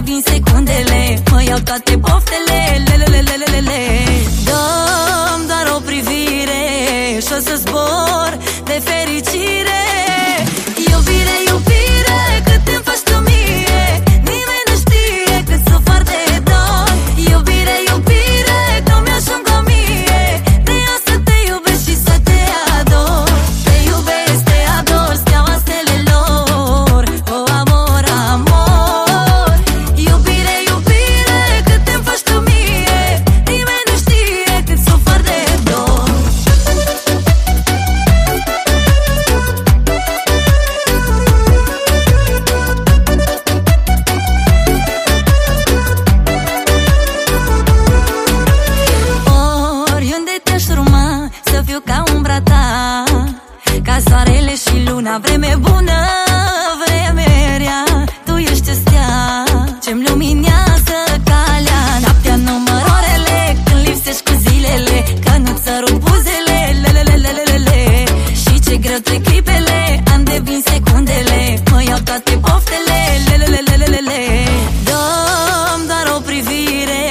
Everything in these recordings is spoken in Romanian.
Toate vin secundele Mă iau toate poftele le, le, le, le, le, le. Dăm doar o privire Și o să zbor Na vreme bună, vreme rea Tu ești stea ce-mi luminează calea Noaptea număr orele când lipsești cu zilele Că nu-ți sărut buzele, le, le, le, le, le, le. Și ce greu trec clipele, am devin secundele Mă iau toate poftele, le, le, le, le, le, le. Dăm doar o privire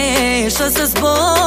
și o să zbor